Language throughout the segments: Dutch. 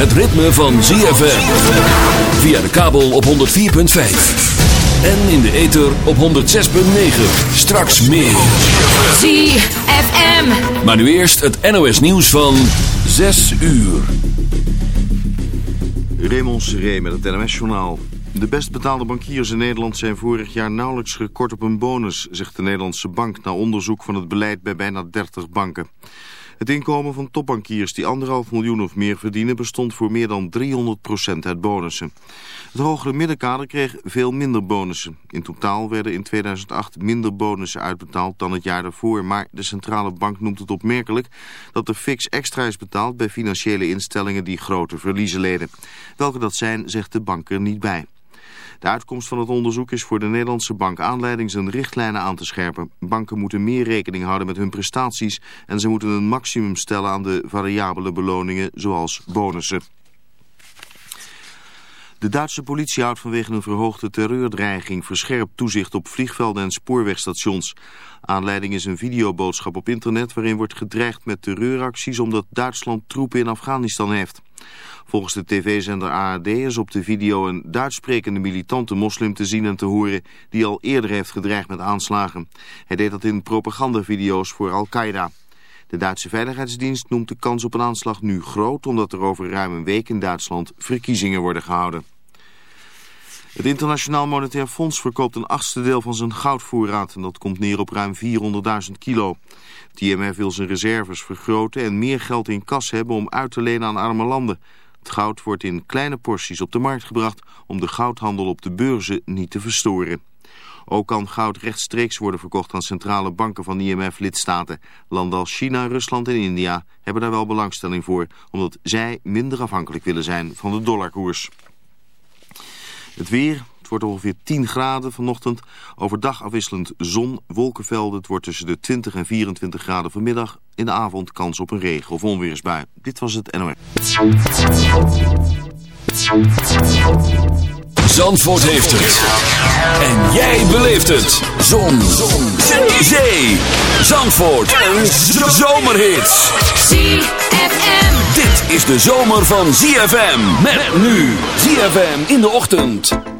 het ritme van ZFM. Via de kabel op 104.5. En in de ether op 106.9. Straks meer. ZFM. Maar nu eerst het NOS nieuws van 6 uur. Raymond Seré met het NMS-journaal. De best betaalde bankiers in Nederland zijn vorig jaar nauwelijks gekort op een bonus, zegt de Nederlandse bank na onderzoek van het beleid bij bijna 30 banken. Het inkomen van topbankiers die anderhalf miljoen of meer verdienen bestond voor meer dan 300% uit bonussen. Het hogere middenkader kreeg veel minder bonussen. In totaal werden in 2008 minder bonussen uitbetaald dan het jaar daarvoor, maar de centrale bank noemt het opmerkelijk dat er fix extra is betaald bij financiële instellingen die grote verliezen leden. Welke dat zijn, zegt de bank er niet bij. De uitkomst van het onderzoek is voor de Nederlandse bank aanleiding zijn richtlijnen aan te scherpen. Banken moeten meer rekening houden met hun prestaties en ze moeten een maximum stellen aan de variabele beloningen zoals bonussen. De Duitse politie houdt vanwege een verhoogde terreurdreiging verscherpt toezicht op vliegvelden en spoorwegstations. Aanleiding is een videoboodschap op internet waarin wordt gedreigd met terreuracties omdat Duitsland troepen in Afghanistan heeft. Volgens de tv-zender ARD is op de video een Duits sprekende militante moslim te zien en te horen die al eerder heeft gedreigd met aanslagen. Hij deed dat in propagandavideo's voor Al-Qaeda. De Duitse Veiligheidsdienst noemt de kans op een aanslag nu groot omdat er over ruim een week in Duitsland verkiezingen worden gehouden. Het Internationaal Monetair Fonds verkoopt een achtste deel van zijn goudvoorraad en dat komt neer op ruim 400.000 kilo. Het IMF wil zijn reserves vergroten en meer geld in kas hebben om uit te lenen aan arme landen. Het goud wordt in kleine porties op de markt gebracht om de goudhandel op de beurzen niet te verstoren. Ook kan goud rechtstreeks worden verkocht aan centrale banken van IMF-lidstaten. Landen als China, Rusland en India hebben daar wel belangstelling voor, omdat zij minder afhankelijk willen zijn van de dollarkoers. Het weer, het wordt ongeveer 10 graden vanochtend. Overdag afwisselend zon, wolkenvelden. Het wordt tussen de 20 en 24 graden vanmiddag. In de avond kans op een regen- of onweersbui. Dit was het NOS. Zandvoort heeft het. En jij beleeft het. Zon. Zon. Zee. Zee. Zandvoort. Een zomerhit. ZFM. Dit is de zomer van ZFM. Met nu. ZFM in de ochtend.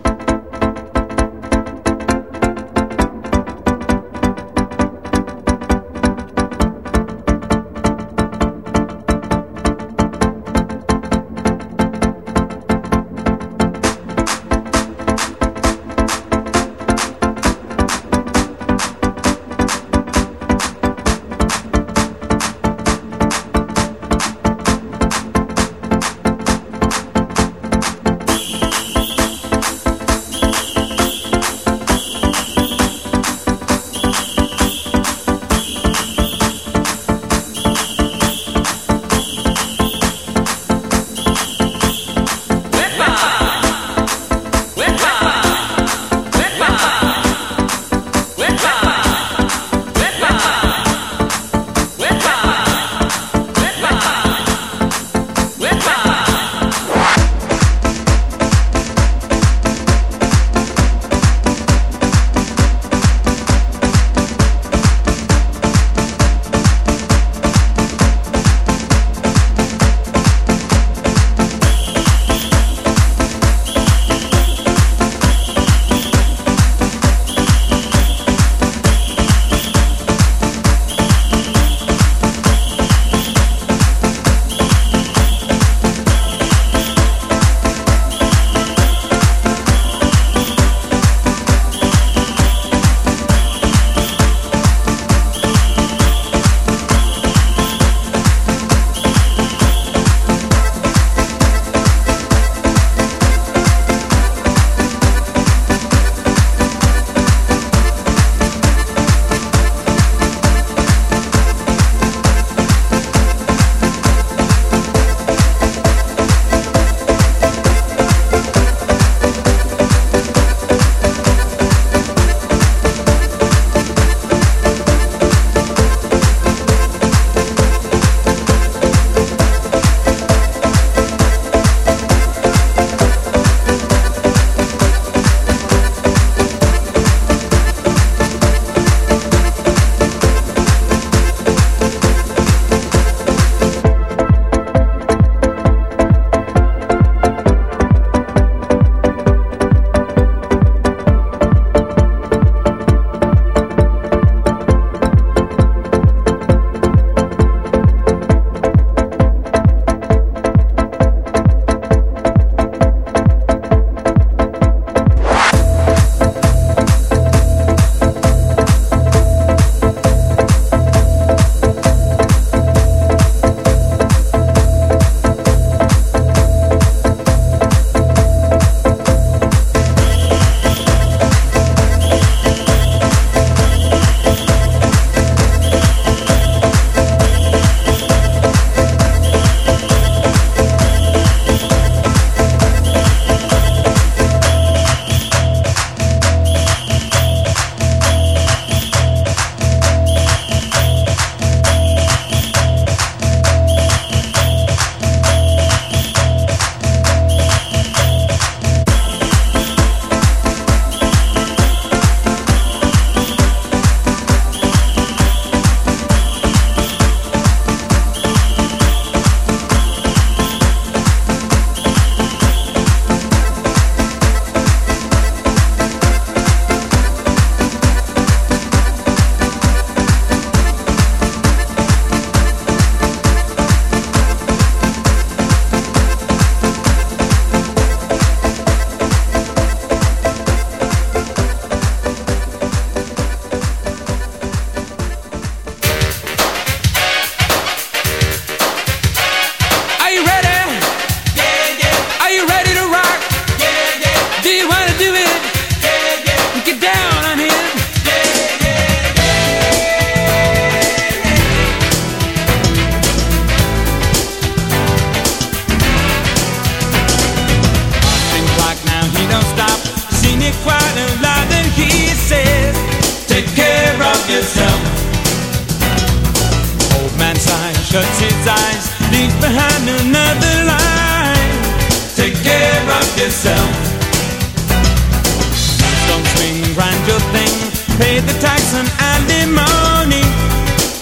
an alimony.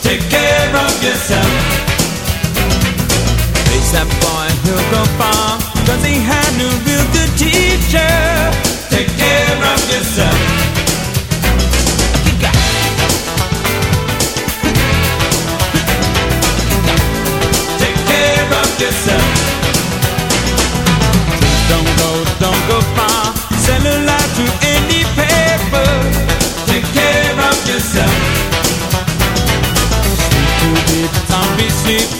Take care of yourself. It's that boy who'll go far, cause he had no real good teacher. sleep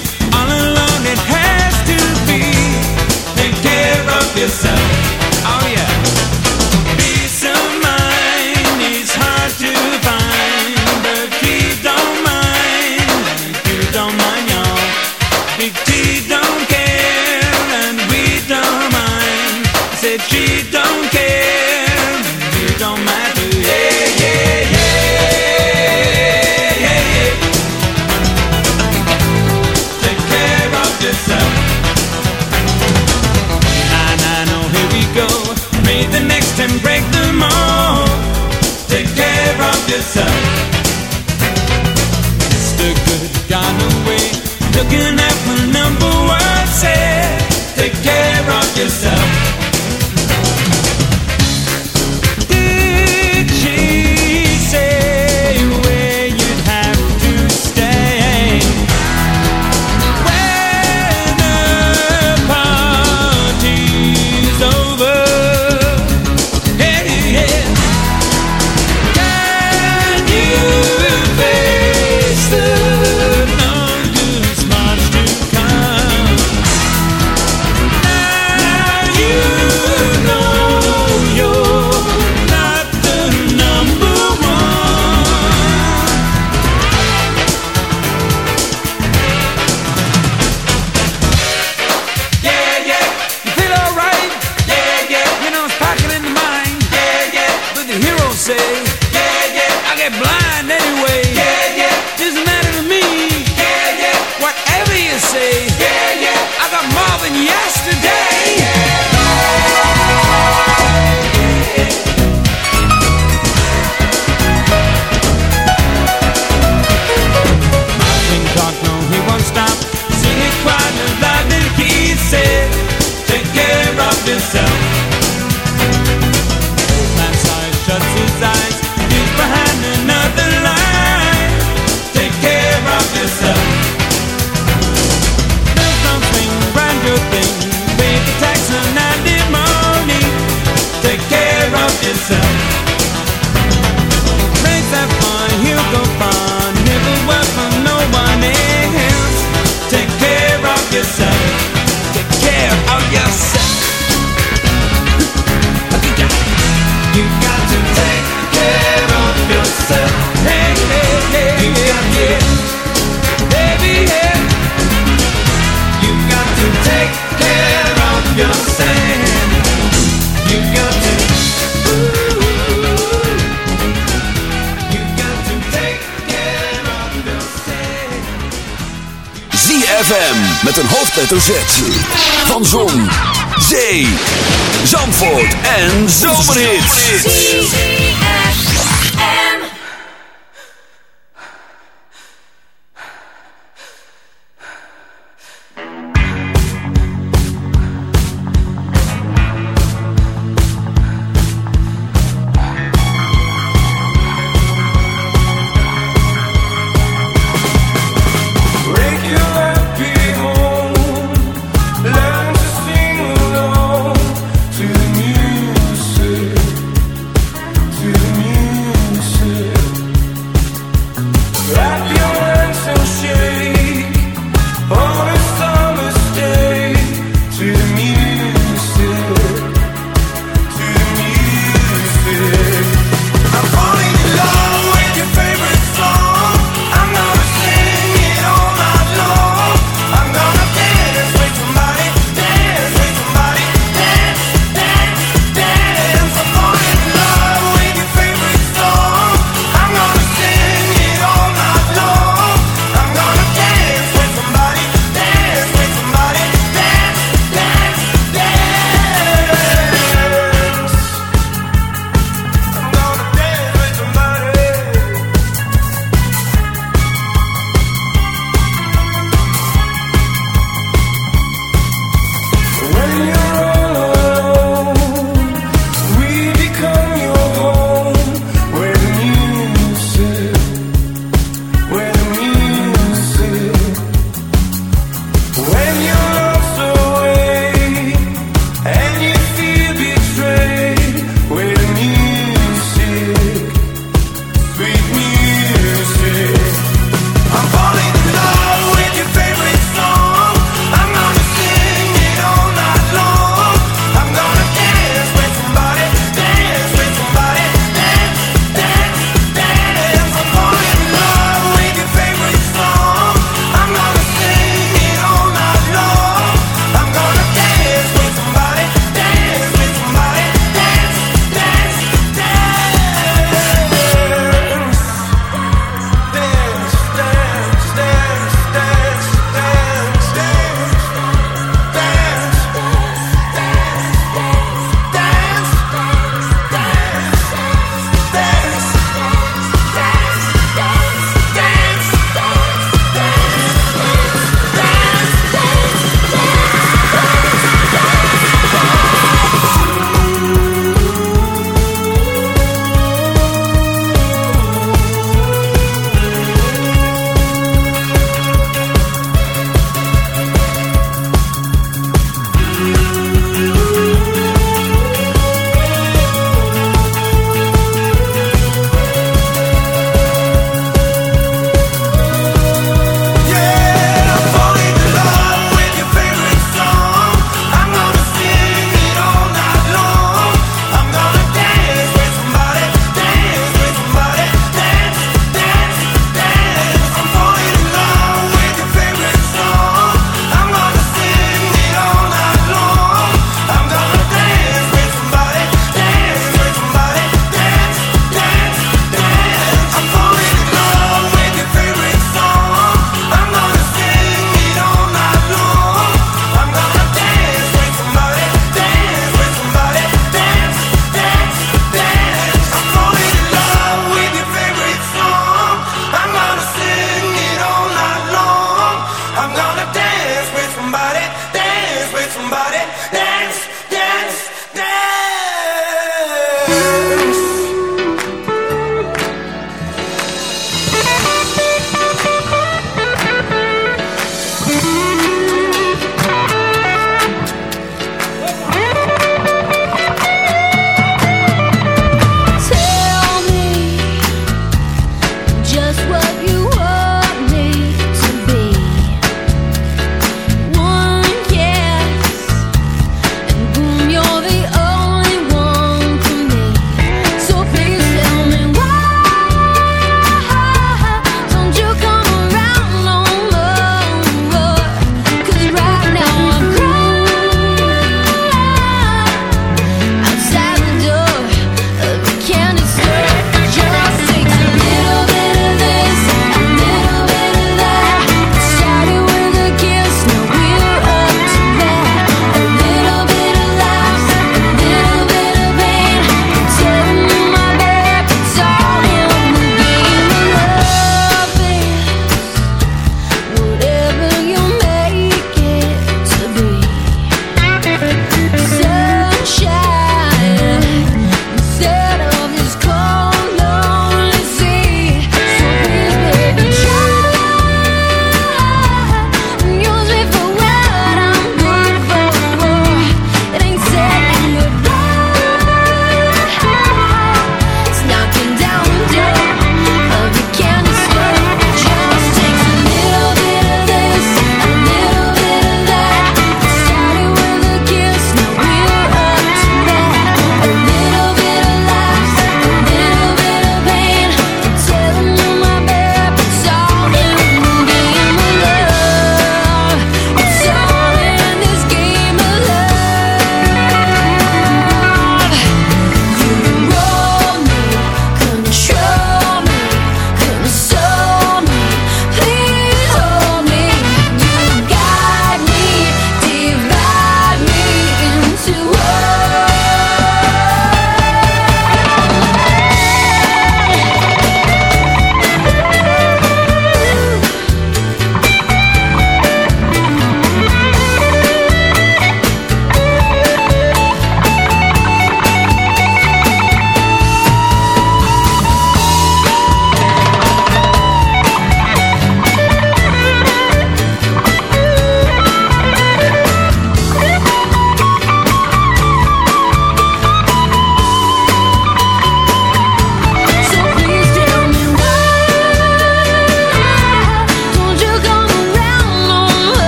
en zomerhits.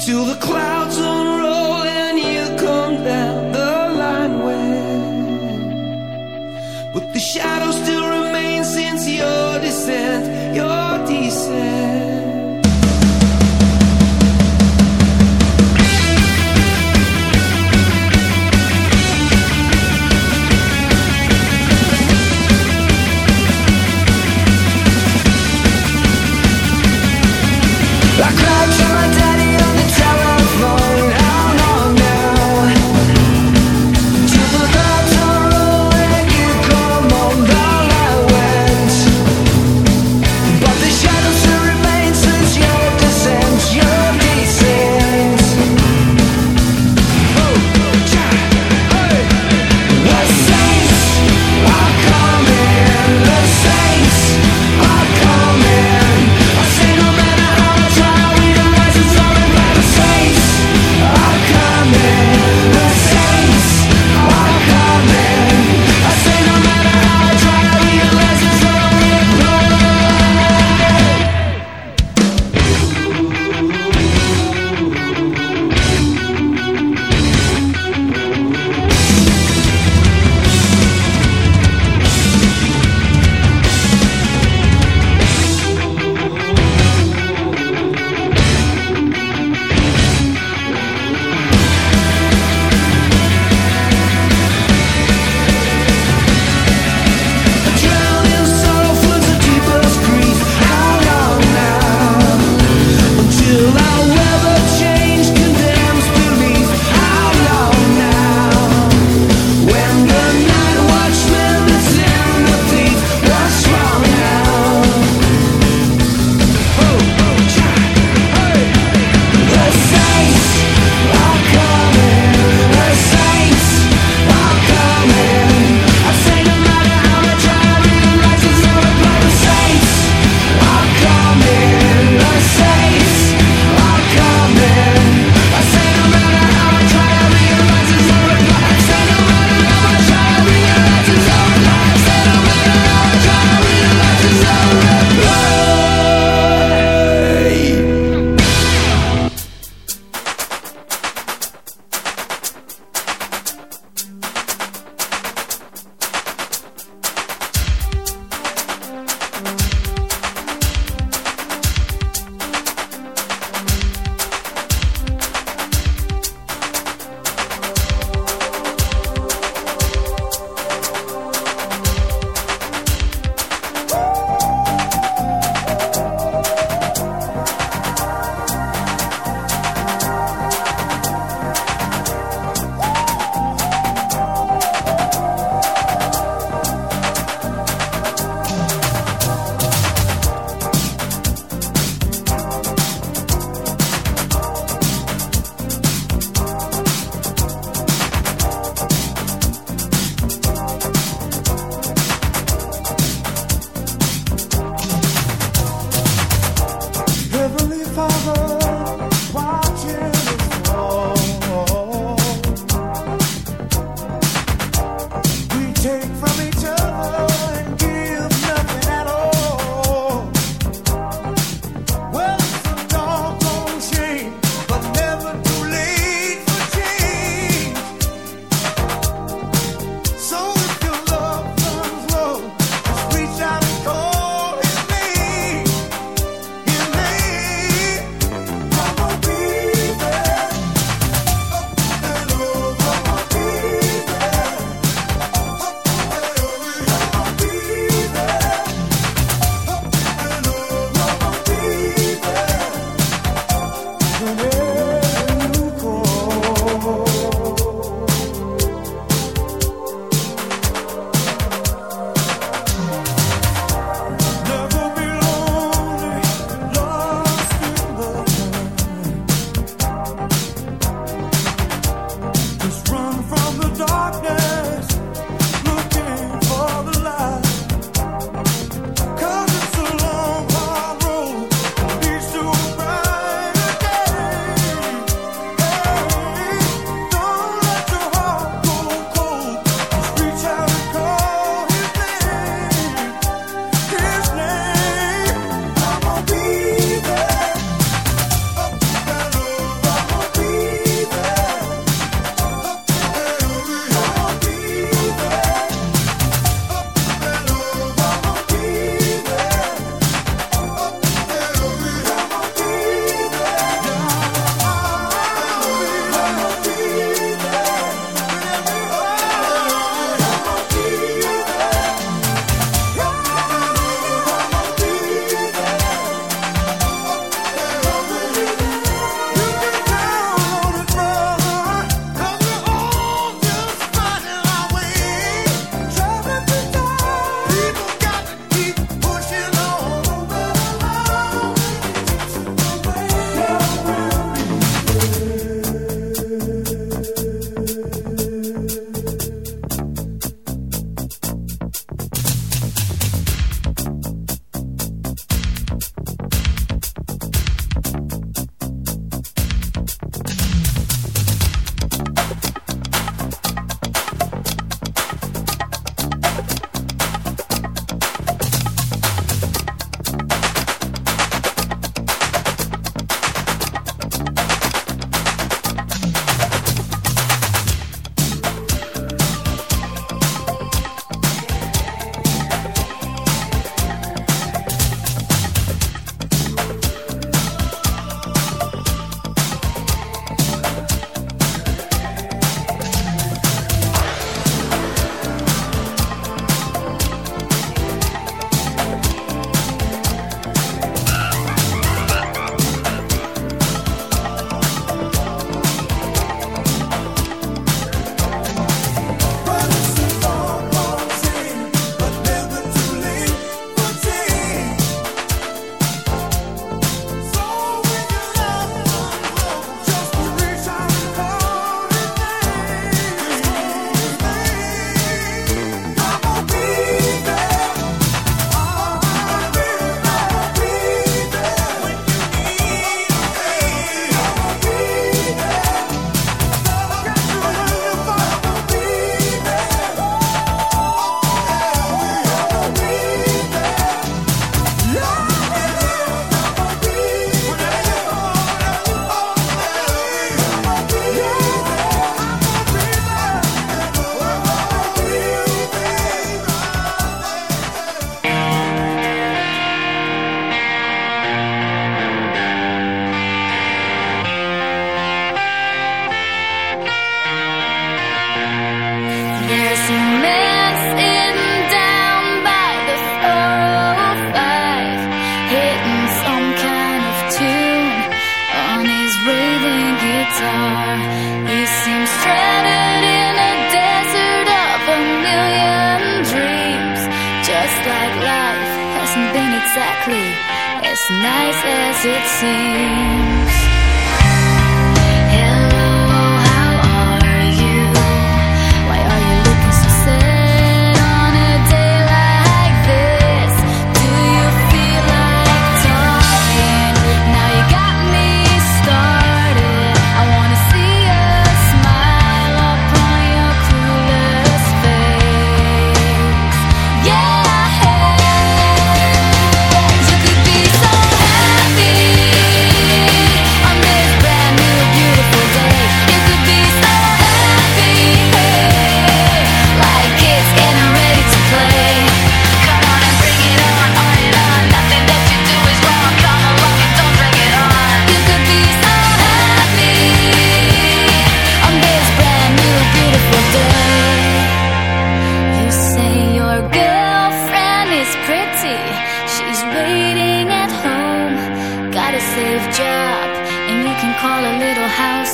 Until the clouds unroll and you come down the line when. But the shadow still remains since your descent,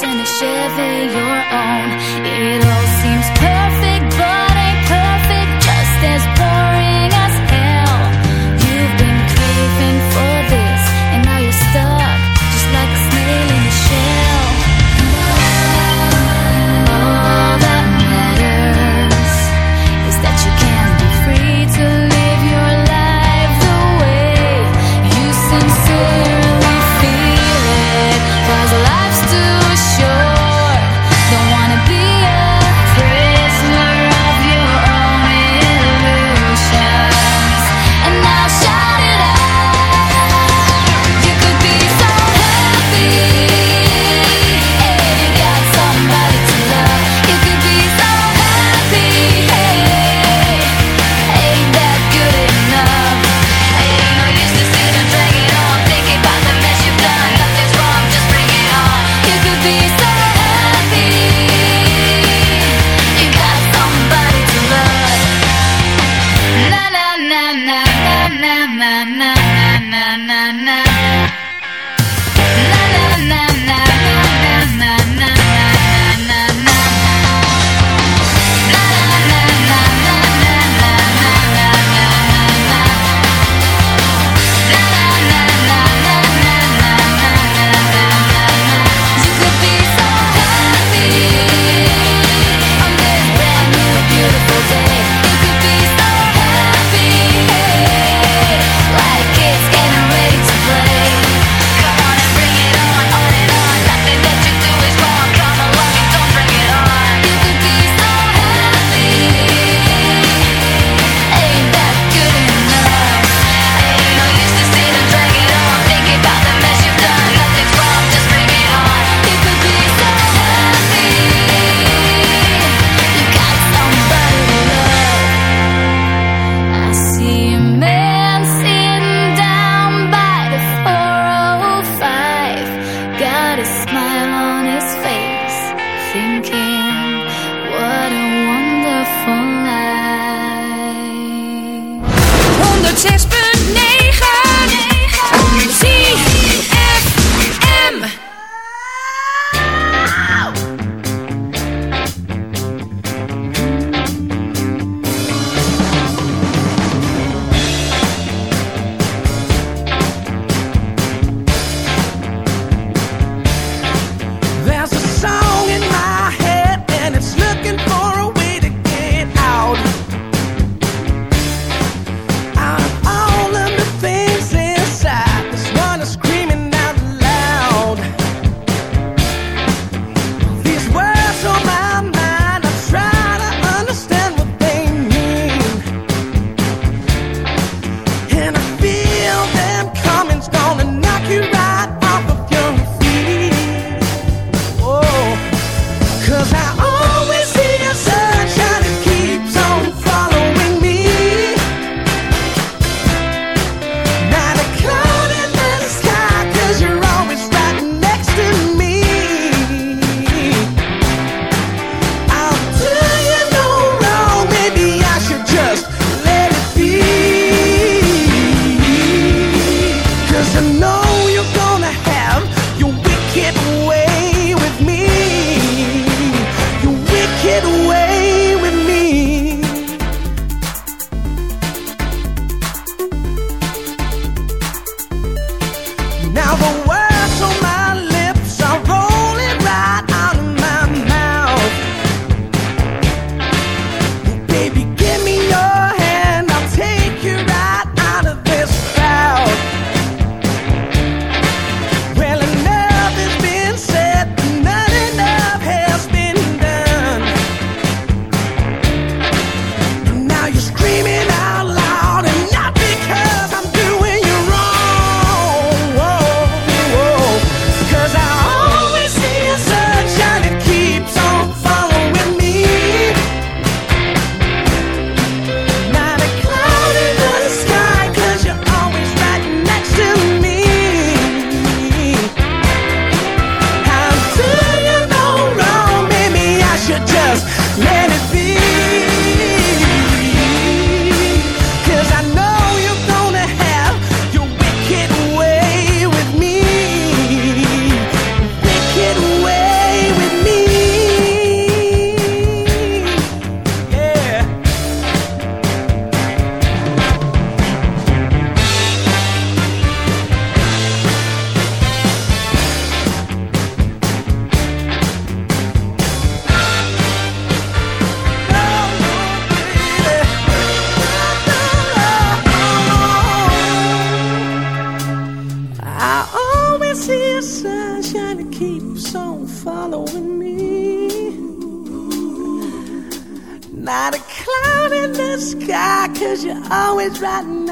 and a Chevy your own. It all seems perfect,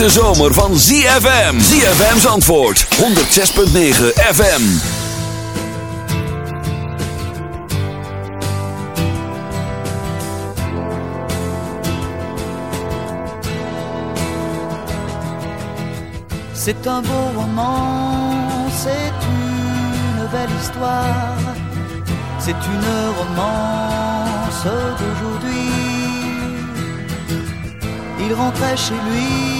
Hete zomer van ZFM. ZFM's antwoord, 106.9 FM. C'est un beau roman, c'est une belle histoire, c'est une romance d'aujourd'hui. Il rentrait chez lui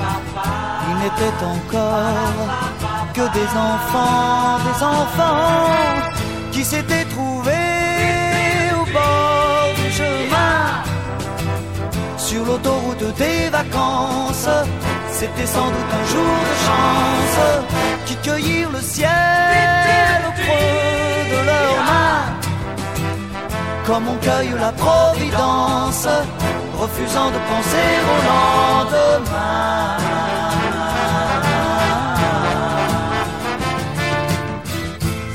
N'étaient encore que des enfants, des enfants qui s'étaient trouvés au bord du chemin, sur l'autoroute des vacances. C'était sans doute un jour de chance qui cueillirent le ciel au creux de leurs mains. Comme on cueille la providence, refusant de penser au lendemain.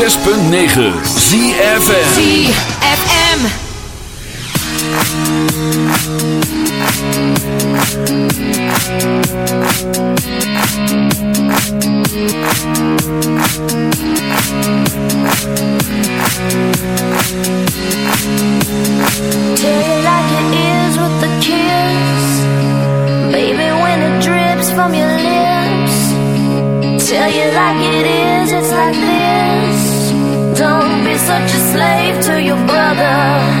106.9 ZFM ZFM from your lips. Tell you like it is, it's like this. Don't be such a slave to your brother.